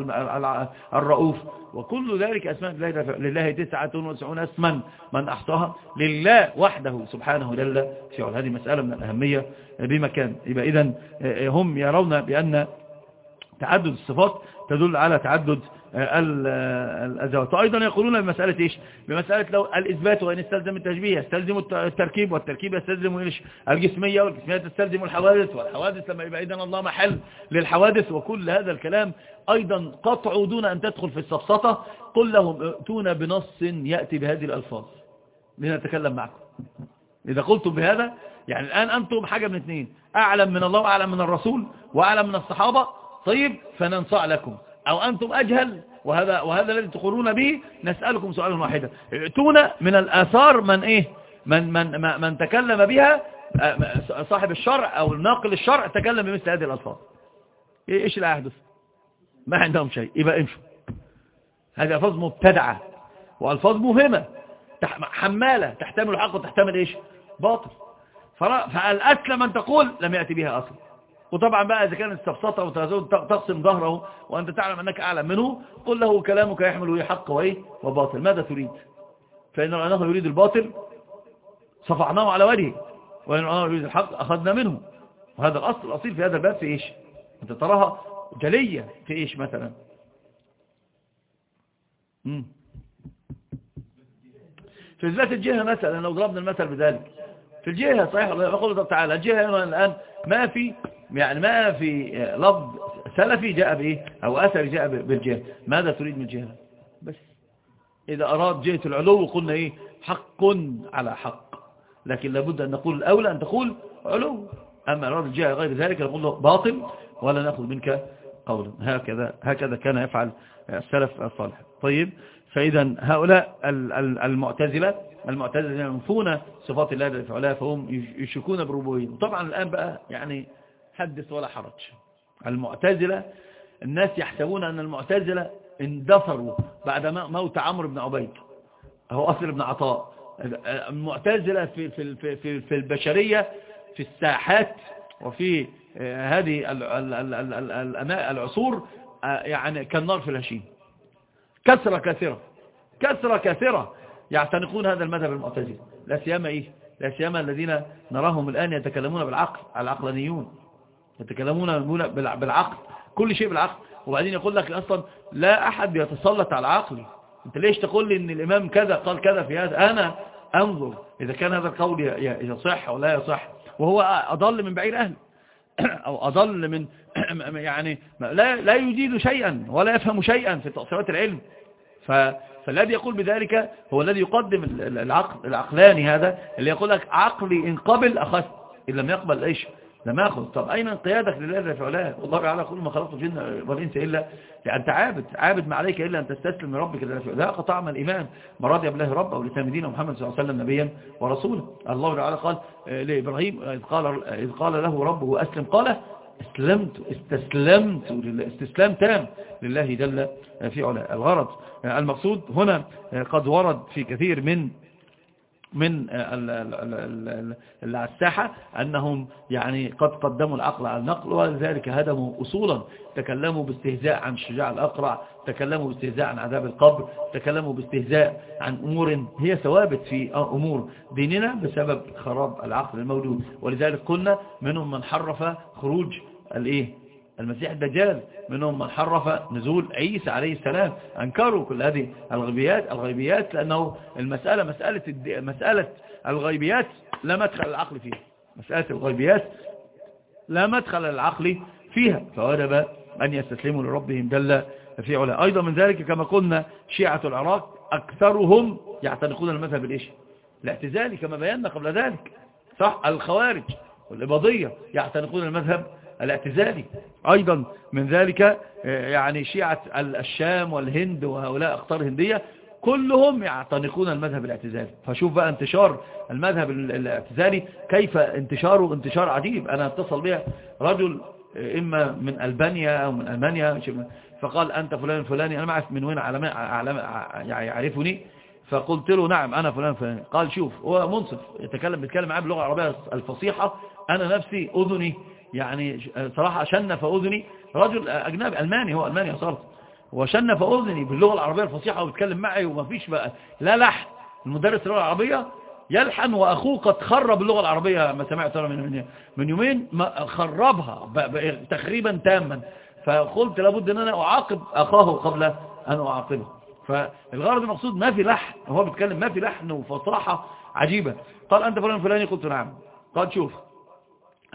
الرؤوف. وكل ذلك أسماء لله تسعة وتسعون اسما. من أحصاها؟ لله وحده سبحانه جل في هذه مسألة من الأهمية بمكان. يبقى إذن هم يرون بأن تعدد الصفات تدل على تعدد الأزوات وأيضا يقولون بمسألة إيش؟ بمسألة لو الإثبات وإن استلزم التشبيه يستلزم التركيب والتركيب يستلزم إيش؟ الجسمية والجسمية تستلزم الحوادث والحوادث لما يبقى إذن الله محل للحوادث وكل هذا الكلام أيضا قطع دون أن تدخل في السفسطة قل لهم ائتون بنص يأتي بهذه الألفاظ. لنتكلم معكم. إذا قلتم بهذا يعني الآن أنتم حاجة من اثنين. أعلم من الله وأعلم من الرسول وأعلم من الصحابة طيب فننصع لكم. أو أنتم أجهل وهذا, وهذا الذي تقولون به نسألكم سؤالا واحدا. ائتونا من الآثار من إيه؟ من, من, من تكلم بها صاحب الشرع أو ناقل الشرع تكلم بمثل هذه الألفاظ. إيش اللي يحدث ما عندهم شيء. يبقى امشوا. هذه ألفاظ مبتدعة وألفاظ مهمة. حمالة. تحتمل الحق وتحتمل إيش؟ باطل. فالأسلم أن تقول لم يأتي بها أصلا. وطبعا بقى إذا كانت استفسطه وتقسم ظهره وأنت تعلم أنك أعلم منه قل له كلامك يحمل حق وإيه؟ وباطل. ماذا تريد؟ فإن رأيناه يريد الباطل صفعناه على وجهه. وإن رأيناه يريد الحق أخذنا منه. وهذا الأصل الأصيل في هذا الباب في إيش؟ أنت تراها جلية في إيش مثلا؟ في إثبات الجهة مثلا لو ضربنا المثل بذلك. في الجهة صحيح الله يقول تعالى الجهة الآن ما في يعني ما في لفظ سلفي جاء بإيه أو أثر جاء بالجهة. ماذا تريد من الجهة بس. إذا أراد جهة العلو قلنا إيه؟ حق على حق. لكن لابد أن نقول الأولى أن تقول علو. أما أراد الجهة غير ذلك نقول له باطل ولا نأخذ منك قولا. هكذا هكذا كان يفعل السلف الصالح. طيب فإذا هؤلاء المعتزلة المعتزلة ينفون صفات الله جل وعلا فهم يشكون بالربوبية. وطبعا الآن بقى يعني حدث ولا حرج. المعتزلة الناس يحسبون أن المعتزلة اندثروا بعد موت عمرو بن عبيد. هو أصل بن عطاء. المعتزلة في, في, في, في البشرية في الساحات وفي هذه العصور يعني كالنار في الهشيم. كثرة كثيرة. كثرة كثيرة. يعتنقون هذا المذهب المعتزلي لا سيما إيه؟ لا سيما الذين نراهم الآن يتكلمون بالعقل العقلانيون. يتكلمون بالعقل. كل شيء بالعقل. وبعدين يقول لك أصلا لا أحد يتسلط على عقلي أنت ليش تقول لي أن الإمام كذا قال كذا في هذا؟ أنا أنظر إذا كان هذا القول يصح أو لا يصح. وهو أضل من بعير أهل. أو أضل من يعني لا, لا يجيد شيئا ولا يفهم شيئا في تأثيرات العلم. فالذي يقول بذلك هو الذي يقدم العقل العقلاني هذا اللي يقول لك عقلي إن قبل أخذت إن لم يقبل إيش؟ لم يأخذ. طب أين انقيادك لله جل وعلا والله تعالى كل ما خلقت الجن والإنس إلا لأنت عابد عابد ما عليك إلا أن تستسلم لربك جل وعلا ذاق طعم الإيمان. ما رضي بالله رب أو لسام محمد صلى الله عليه وسلم نبيا ورسولا. الله تعالى قال آه، لإبراهيم إذ قال, إذ قال له ربه أسلم قال استسلمت استسلمت استسلام تام لله جل في علا الغرض المقصود هنا قد ورد في كثير من من الساحة أنهم يعني قد قدموا العقل على النقل ولذلك هدموا أصولا. تكلموا باستهزاء عن الشجاع الأقرع تكلموا باستهزاء عن عذاب القبر تكلموا باستهزاء عن أمور هي ثوابت في أمور ديننا بسبب خراب العقل الموجود. ولذلك قلنا منهم من حرف خروج الإيه؟ المسيح الدجال منهم من حرف نزول عيسى عليه السلام. أنكروا كل هذه الغيبيات الغيبيات لأنه المسألة مسألة مسألة الغيبيات لا مدخل العقل فيها. مسألة الغيبيات لا مدخل العقل فيها. فوجب أن يستسلموا لربهم جل في علا أيضا من ذلك كما قلنا شيعة العراق أكثرهم يعتنقون المذهب الإيش؟ الاعتزالي كما بينا قبل ذلك. صح؟ الخوارج والإباضية يعتنقون المذهب الاعتزالي. أيضا من ذلك آه، يعني شيعة الشام والهند وهؤلاء أخطار هندية كلهم يعتنقون المذهب الاعتزالي. فشوف بقى انتشار المذهب الاعتزالي كيف انتشاره؟ انتشار عجيب. أنا اتصل بها رجل آه، إما من ألبانيا أو من ألمانيا فقال أنت فلان الفلاني أنا ما أعرف من وين يعني يعرفني. فقلت له نعم أنا فلان فلان قال شوف هو منصف يتكلم بيتكلم معاه باللغة العربية الفصيحة. أنا نفسي أذني يعني صراحة شنف أذني رجل أجنبي ألماني هو ألماني أصالة وشنف أذني باللغة العربية الفصيحة وبيتكلم معي وما فيش بقى. لا لحن. المدرس اللغة العربية يلحن وأخوه قد خرب اللغة العربية ما سمعت أنا من, من يومين خربها تخريبا تاما. فقلت لابد أن أنا أعاقب أخاه قبل أن أعاقبه. فالغرض المقصود ما في لحن هو بيتكلم ما في لحن وفصاحة عجيبة. قال أنت فلان فلاني؟ قلت نعم. قال شوف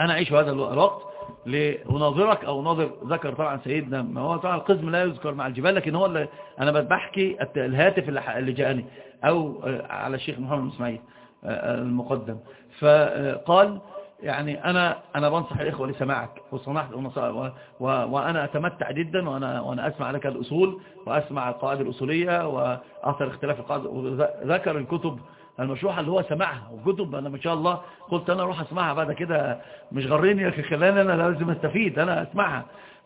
أنا أعيش هذا الوقت لأناظرك أو ناظر ذكر طبعا سيدنا ما هو طبعا القزم لا يذكر مع الجبال لكن هو اللي أنا بحكي الهاتف اللي جاءني أو آه، على الشيخ محمد إسماعيل آه، آه، المقدم. فقال يعني أنا أنا بنصح الإخوة لسماعك وصنعت وأنا أتمتع جدا وأنا, وأنا أسمع لك الأصول وأسمع القواعد الأصولية وأثر اختلاف القواعد وذكر الكتب المشروحة اللي هو سمعها وكتب أنا ما شاء الله قلت أنا أروح أسمعها بعد كده مش غريني يا خلاني أنا لازم أستفيد أنا أسمعها.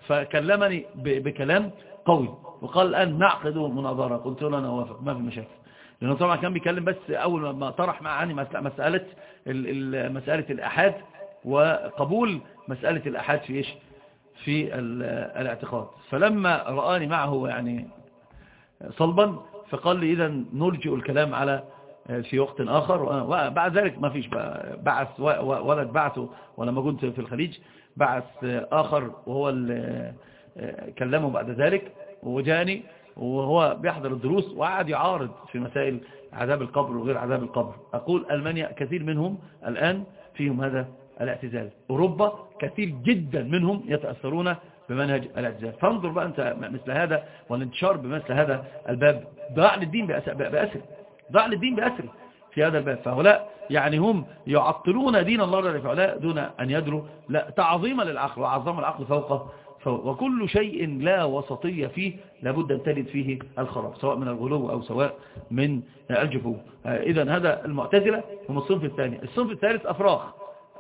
فكلمني بكلام قوي وقال الآن نعقد مناظرة. قلت له أنا أوافق ما في مشاكل. لأنه طبعا كان بيكلم بس أول ما طرح معاني مسألة مسألة الأحاد وقبول مسألة الأحاد في إيش؟ في الاعتقاد. فلما رآني معه يعني صلبا فقال لي إذا نلجئ الكلام على في وقت آخر وبعد ذلك ما فيش بعث ولد بعثه ولما كنت في الخليج بعث آخر وهو اللي كلمه بعد ذلك وجاني وهو بيحضر الدروس وقعد يعارض في مسائل عذاب القبر وغير عذاب القبر. أقول ألمانيا كثير منهم الآن فيهم هذا الاعتزال. أوروبا كثير جدا منهم يتأثرون بمنهج الاعتزال. فانظر بقى أنت مثل هذا والانتشار بمثل هذا الباب. ضاع للدين بأسر. ضاع للدين بأسره في هذا الباب. فهؤلاء يعني هم يعطلون دين الله جل وعلا دون أن يدروا لا تعظيما للعقل وعظم العقل فوق وكل شيء لا وسطية فيه لابد أن تلد فيه الخراب سواء من الغلو أو سواء من الجفو. إذا هذا المعتزلة هم الصنف الثاني. الصنف الثالث أفراغ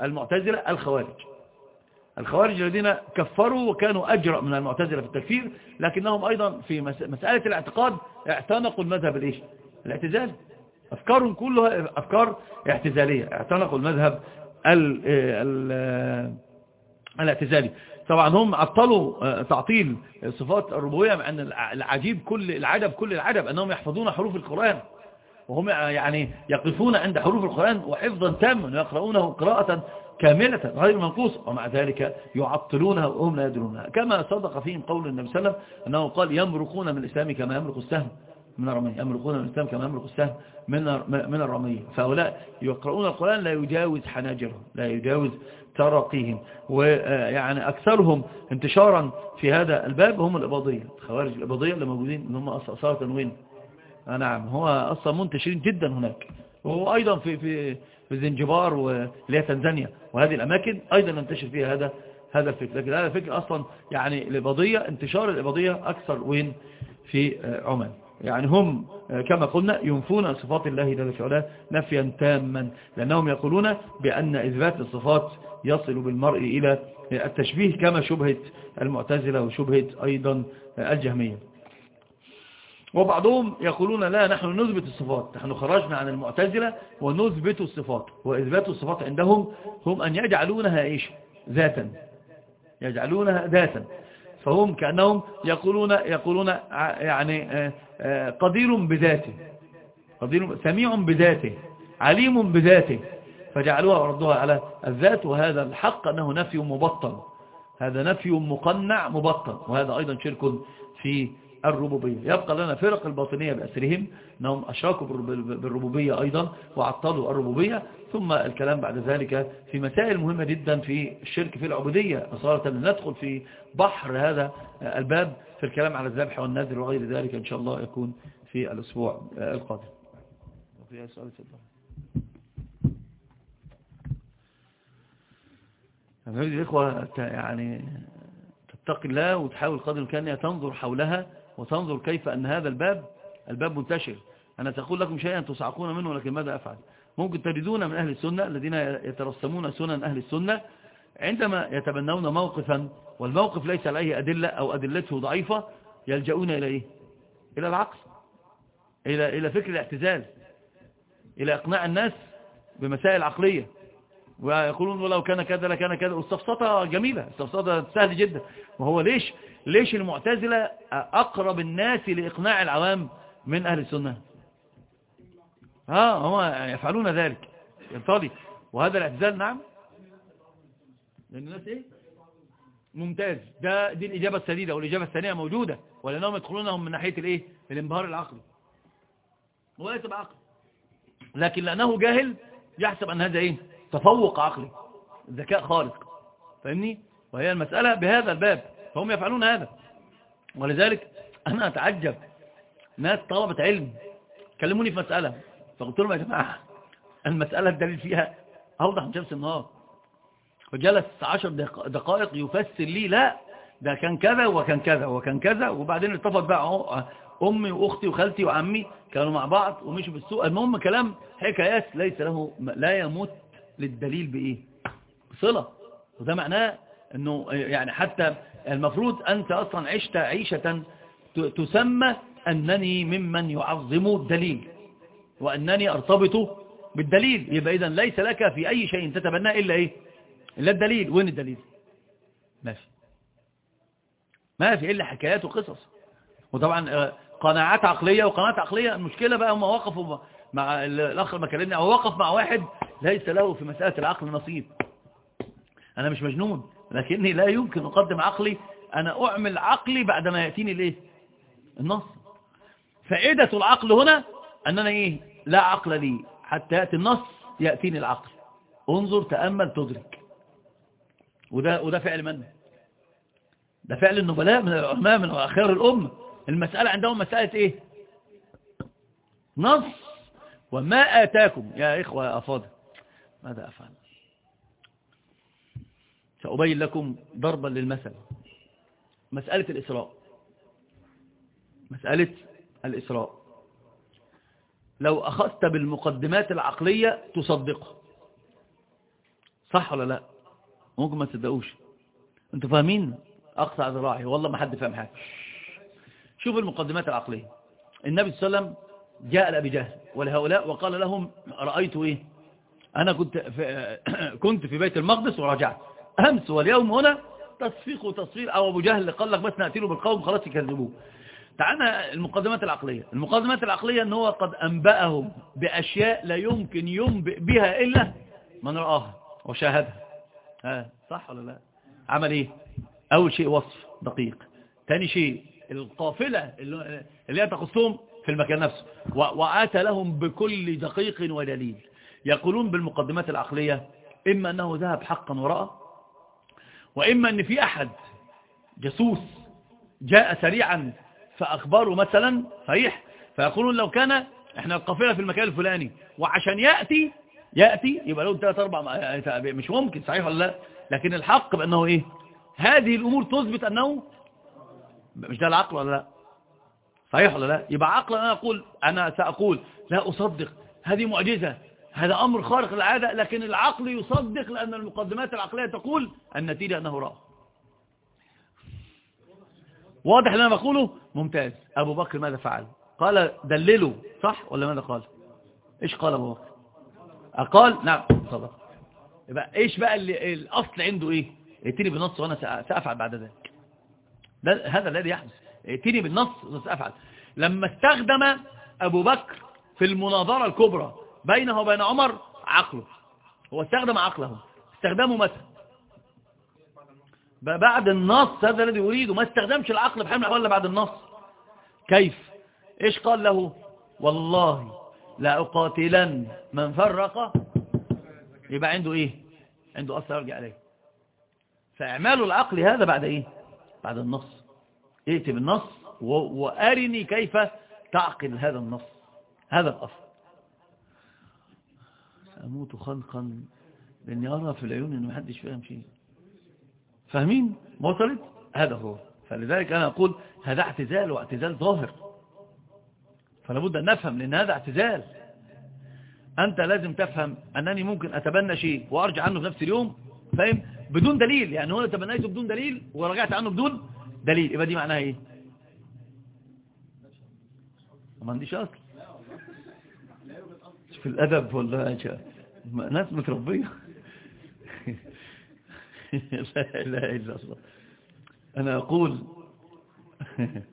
المعتزلة الخوارج. الخوارج الذين كفروا وكانوا أجرأ من المعتزلة في التكفير لكنهم أيضا في مسألة الاعتقاد اعتنقوا المذهب الإيش؟ الاعتزال. أفكارهم كلها أفكار اعتزالية. اعتنقوا المذهب الاعتزالي. طبعا هم عطلوا آه، تعطيل صفات الربوبية مع أن العجيب كل العجب كل العجب أنهم يحفظون حروف القرآن. وهم يعني يقفون عند حروف القرآن وحفظا تاما ويقرؤونه قراءة كاملة غير منقوصة ومع ذلك يعطلونها وهم لا يدرونها. كما صدق فيهم قول النبي صلى الله عليه وسلم أنه قال يمرقون من الإسلام كما يمرق السهم. من الرمية يمرقون من الإسلام كما يمرق السهم من من الرمية فهؤلاء يقرؤون القرآن لا يجاوز حناجرهم لا يجاوز ترقيهم ويعني أكثرهم انتشارا في هذا الباب هم الإباضية. الخوارج الإباضية اللي موجودين هم أصلا وين آه، نعم هو أصلا منتشرين جدا هناك. وهو أيضا في في في زنجبار واللي هي تنزانيا. وهذه الأماكن أيضا ينتشر فيها هذا هذا الفكر. لكن هذا الفكر أصلا يعني الإباضية انتشار الإباضية أكثر وين؟ في عمان. يعني هم كما قلنا ينفون صفات الله جل نفيا تاما لأنهم يقولون بأن إثبات الصفات يصل بالمرء إلى التشبيه كما شبهت المعتزلة وشبهت أيضا الجهمية. وبعضهم يقولون لا نحن نثبت الصفات نحن خرجنا عن المعتزلة ونثبت الصفات وإثبات الصفات عندهم هم أن يجعلونها إيش؟ ذاتا. يجعلونها ذاتا. فهم كأنهم يقولون يقولون يعني آه، آه، قدير بذاته. قدير سميع بذاته. عليم بذاته. فجعلوها وردوها على الذات وهذا الحق أنه نفي مبطل هذا نفي مقنع مبطل وهذا أيضا شرك في الربوبية. يبقى لنا فرق الباطنية بأسرهم أنهم أشراكوا بالربوبية أيضا وعطلوا الربوبية. ثم الكلام بعد ذلك في مسائل مهمة جدا في الشرك في العبودية أصارة ندخل في بحر هذا الباب في الكلام على الذبح والنذر وغير ذلك إن شاء الله يكون في الأسبوع القادم. وفي سؤال نريد الإخوة يعني تتقي الله وتحاول قدر الإمكان تنظر حولها. وتنظر كيف أن هذا الباب الباب منتشر. أنا تقول لكم شيئا تصعقون منه لكن ماذا أفعل؟ ممكن تجدون من أهل السنة الذين يترسمون سنن أهل السنة عندما يتبنون موقفا والموقف ليس عليه أدلة أو أدلته ضعيفة يلجؤون إلى إيه؟ إلى العقل إلى, إلى فكر الاعتزال إلى إقناع الناس بمسائل عقلية. ويقولون ولو كان كذا لكان كذا. والسفسطة جميلة السفسطة سهل جدا. وهو ليش؟ ليش المعتزلة أقرب الناس لإقناع العوام من أهل السنة؟ ها هم يفعلون ذلك. ينطلي. وهذا الاعتزال نعم. لأن الناس إيه؟ ممتاز. ده دي الإجابة السديدة والإجابة الثانية موجودة. ولأنهم يدخلونهم من ناحية الإيه؟ الانبهار العقلي. هو ليس بعقل لكن لأنه جاهل يحسب أن هذا إيه؟ تفوق عقلي. ذكاء خارق فاهمني؟ وهي المسألة بهذا الباب. فهم يفعلون هذا. ولذلك أنا أتعجب. ناس طلبة علم كلموني في مسألة. فقلت لهم يا جماعة المسألة الدليل فيها أوضح من شمس النهار. وجلس عشر دقائق يفسر لي لا ده كان كذا وكان كذا وكان كذا. وبعدين اتفق بقى أمي وأختي وخالتي وعمي كانوا مع بعض ومشوا بالسوق المهم كلام حكايات ليس له لا يمت للدليل بإيه؟ صلة. وده معناه أنه يعني حتى المفروض أنت أصلا عشت عيشة تسمى أنني ممن يعظم الدليل وأنني أرتبط بالدليل. يبقى إذن ليس لك في أي شيء تتبناه إلا إيه؟ إلا الدليل. وين الدليل؟ ما في ما في إلا حكايات وقصص. وطبعا آه، قناعات عقلية وقناعات عقلية. المشكلة بقى هم وقفوا مع الأخ ما كلمني أو وقف مع واحد ليس له في مسألة العقل نصيب. أنا مش مجنون لكني لا يمكن أقدم عقلي. أنا أعمل عقلي بعدما يأتيني الإيه النص. فائدة العقل هنا أننا إيه لا عقل لي حتى يأتي النص يأتيني العقل. انظر تأمل تدرك. وده, وده فعل من ده فعل النبلاء من العلماء من أخير الأمة. المسألة عندهم مسألة إيه؟ نص. وما آتاكم يا إخوة أفاضل. ماذا أفعل؟ سأبين لكم ضربا للمثل. مسألة الإسراء. مسألة الإسراء. لو أخذت بالمقدمات العقلية تصدقه صح ولا لا؟ ممكن ما تصدقوش. أنتوا فاهمين أقطع ذراعي والله ما حد فاهم حاجة. شوف المقدمات العقلية. النبي صلى الله عليه وسلم جاء لأبي جهل ولهؤلاء وقال لهم رأيت إيه؟ أنا كنت في, كنت في بيت المقدس ورجعت. أمس واليوم هنا تصفيق وتصفير أو أبو جهل قال لك بس نأتي له بالقوم خلاص يكذبوه. تعالى المقدمات العقلية. المقدمات العقلية أنه قد أنبأهم بأشياء لا يمكن ينبئ بها إلا من رآها وشاهدها. ها صح ولا لا؟ عمل إيه؟ أول شيء وصف دقيق. ثاني شيء القافلة اللي هي تخصهم في المكان نفسه. وآتى لهم بكل دقيق ودليل. يقولون بالمقدمات العقلية إما أنه ذهب حقا ورأى وإما أن في أحد جسوس جاء سريعا فأخباره مثلا صحيح فيقولون لو كان إحنا القافلة في المكان الفلاني وعشان يأتي يأتي يبقى له ثلاث أربع مش ممكن صحيح ولا لا؟ لكن الحق بأنه إيه؟ هذه الأمور تثبت أنه مش ده العقل ولا لا؟ صحيح ولا لا؟ يبقى عقل أنا أقول أنا سأقول لا أصدق هذه معجزة. هذا أمر خارق للعادة لكن العقل يصدق لأن المقدمات العقلية تقول النتيجة أنه رأى. واضح اللي أنا بقوله؟ ممتاز. أبو بكر ماذا فعل؟ قال دللوا صح ولا ماذا قال؟ إيش قال أبو بكر؟ قال نعم صدق يبقى إيش بقى اللي الأصل عنده إيه؟ ائتني بالنص وأنا سأفعل بعد ذلك. هذا الذي يحدث. ائتني بالنص وسأفعل لما استخدم أبو بكر في المناظرة الكبرى بينه وبين عمر عقله. هو استخدم عقله. استخدامه متى؟ بعد النص هذا الذي يريده ما استخدمش العقل بحمل ولا بعد النص. كيف؟ إيش قال له؟ والله لا أقاتلن من فرق. يبقى عنده إيه؟ عنده أصل يرجع عليه فإعمال العقل هذا بعد إيه؟ بعد النص. ائت بالنص وأرني كيف تعقل هذا النص. هذا الأصل. أموت خلقا لأني أرى في العيون أنه محدش فاهم شيء. فاهمين؟ وصلت هذا هو. فلذلك أنا أقول هذا اعتزال واعتزال ظاهر. فلا بد أن نفهم لأن هذا اعتزال. أنت لازم تفهم أنني ممكن أتبنى شيء وأرجع عنه في نفس اليوم فاهم؟ بدون دليل. يعني هنا تبنيته بدون دليل ورجعت عنه بدون دليل. يبقى دي معناها إيه؟ ما عنديش أصل. في الأدب ولا ناس متربيه لا إله إلا الله. أنا أقول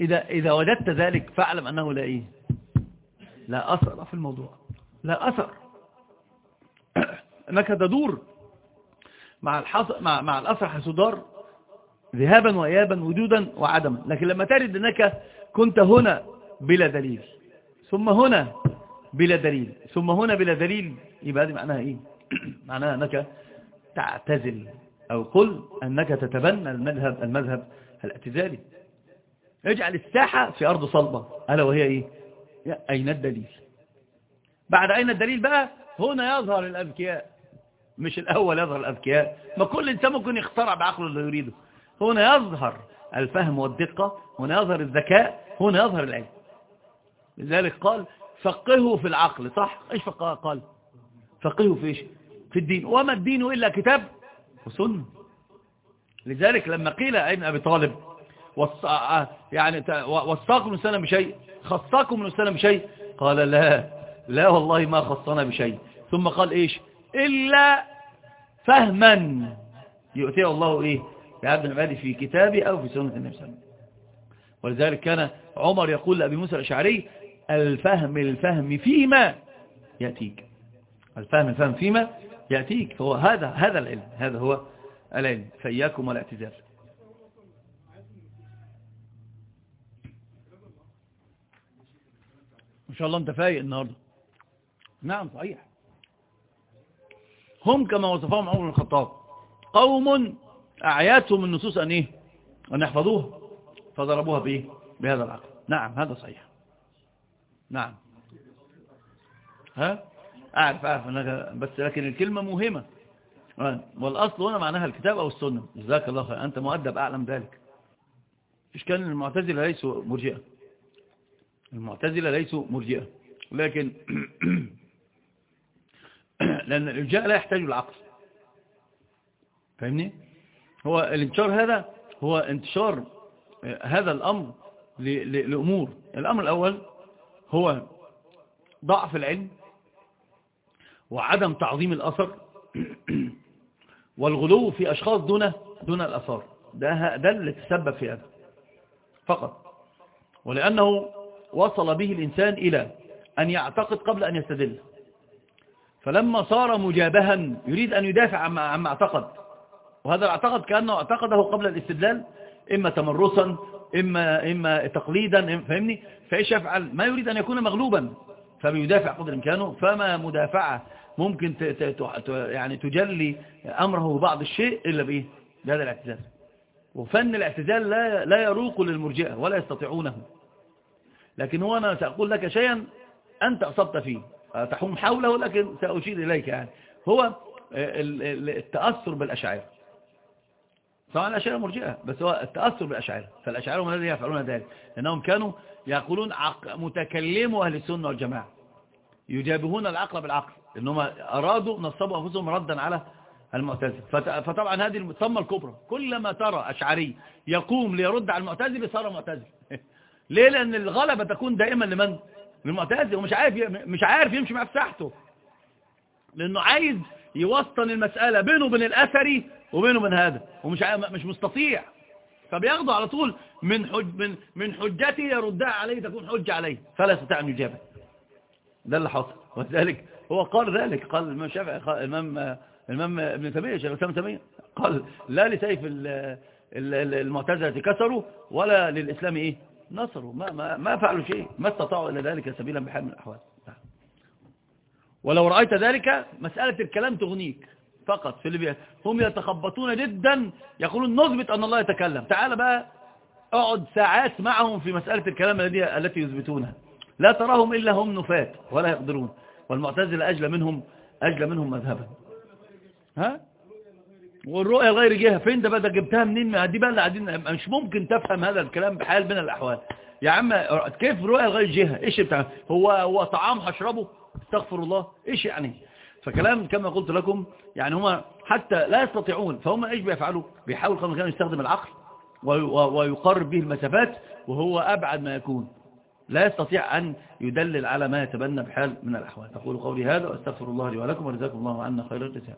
اذا إذا وجدت ذلك فاعلم أنه لا إيه؟ لا أثر في الموضوع. لا أثر. أنك تدور مع الحص... مع مع الأثر حسودار ذهابا وايابا وجودا وعدما. لكن لما ترد أنك كنت هنا بلا دليل ثم هنا بلا دليل. ثم هنا بلا دليل يبقى هذه معناها إيه؟ معناها أنك تعتزل أو قل أنك تتبنى المذهب المذهب الاعتزالي. اجعل الساحة في أرض صلبة ألا وهي إيه؟ أين الدليل؟ بعد أين الدليل بقى؟ هنا يظهر الأذكياء. مش الأول يظهر الأذكياء. ما كل إنسان ممكن يخترع بعقله اللي يريده. هنا يظهر الفهم والدقة هنا يظهر الذكاء هنا يظهر العلم. لذلك قال فقهوا في العقل صح؟ إيش فقه؟ قال فقهوا في إيش؟ في الدين. وما الدين إلا كتاب وسنة. لذلك لما قيل ابن أبي طالب يعني وصاكم سنة بشيء خصاكم من سنة بشيء؟ قال لا لا والله ما خصنا بشيء. ثم قال إيش؟ إلا فهما. يؤتيه الله إيه؟ عبد العبادي في كتابه أو في سنة النبي صلى الله عليه وسلم. ولذلك كان عمر يقول لأبي موسى الأشعري الفهم الفهم فيما يأتيك. الفهم الفهم فيما يأتيك. فهو هذا هذا العلم هذا هو العلم. فإياكم والاعتزال إن شاء الله أنت فايق النهاردة. نعم صحيح. هم كما وصفهم عمر بن الخطاب. قوم أعياتهم النصوص أن إيه؟ أن يحفظوها. فضربوها بإيه؟ بهذا العقل. نعم هذا صحيح. نعم. ها؟ أعرف أعرف بس لكن الكلمة مهمة آه. والأصل هنا معناها الكتاب أو السنة. جزاك الله خير. أنت مؤدب أعلم ذلك. إشكال المعتزلة ليسوا مرجئة. المعتزلة ليسوا مرجئة. لكن لأن الإرجاء لا يحتاج العقل فاهمني؟ هو الانتشار هذا هو انتشار هذا الأمر لأمور. الأمر الأول هو ضعف العلم وعدم تعظيم الأثر والغلو في أشخاص دون دون الأثار. ده, ده اللي تسبب في هذا. فقط. ولأنه وصل به الإنسان إلى أن يعتقد قبل أن يستدل. فلما صار مجابها يريد أن يدافع عما اعتقد. وهذا الاعتقد كأنه اعتقده قبل الاستدلال إما تمرسا إما, إما تقليدا فهمني فإيش يفعل؟ ما يريد أن يكون مغلوبا فبيدافع قدر إمكانه فما مدافعة ممكن يعني تجلي أمره بعض الشيء إلا بإيه؟ بهذا الاعتزال. وفن الاعتزال لا, لا يروق للمرجئة ولا يستطيعونه. لكن هو أنا سأقول لك شيئا أنت أصبت فيه. تحوم حوله لكن سأشير إليك يعني. هو التأثر بالأشعار. طبعا الأشعار مرجئة بس هو التأثر بالأشعار فالأشعار هم الذين يفعلون ذلك لأنهم كانوا يقولون متكلموا أهل السنة والجماعة يجابهون العقل بالعقل إنهم أرادوا نصبوا أنفسهم ردا على المعتزل فطبعا هذه الثمة الكبرى كلما ترى أشعري يقوم ليرد على المعتزل صار معتزل. ليه؟ لأن الغلبة تكون دائما لمن؟ للمعتزل ومش عارف مش عارف يمشي معاه في ساحته لأنه عايز يوسطن المسألة بينه وبين الأثري وبينه وبين هذا ومش مش مستطيع. فبياخده على طول من حج من من حجته يردها عليه تكون حجة عليه فلا يستطيع أن يجابه. ده اللي حصل. وذلك هو قال ذلك قال الإمام الشافعي قال الإمام الإمام ابن تيمية شيخ الإسلام تيمية قال لا لسيف المعتزلة كسروا ولا للإسلام إيه؟ نصروا. ما ما ما فعلوا شيء ما استطاعوا إلى ذلك سبيلا بحال من الأحوال. ولو رأيت ذلك مسألة الكلام تغنيك. فقط في اللي هم يتخبطون جدا يقولون نثبت أن الله يتكلم. تعال بقى اقعد ساعات معهم في مسألة الكلام التي يثبتونها. لا تراهم إلا هم نفات ولا يقدرون. والمعتزلة أجل منهم أجل منهم مذهبا. ها؟ والرؤية غير جهة. فين ده بقى؟ جبتها منين؟ دي بقى اللي قاعدين مش ممكن تفهم هذا الكلام بحال من الأحوال. يا عم كيف رؤية غير جهة؟ إيش بتاع هو هو طعام هشربه؟ استغفر الله إيش يعني؟ فكلام كما قلت لكم يعني هم حتى لا يستطيعون فهم إيش بيفعلوا؟ بيحاول قبل كان يستخدم العقل ويقرب به المسافات وهو أبعد ما يكون. لا يستطيع أن يدلل على ما يتبنى بحال من الأحوال. أقول قولي هذا وأستغفر الله لي ولكم ورزاكم الله عنا خير الرسالة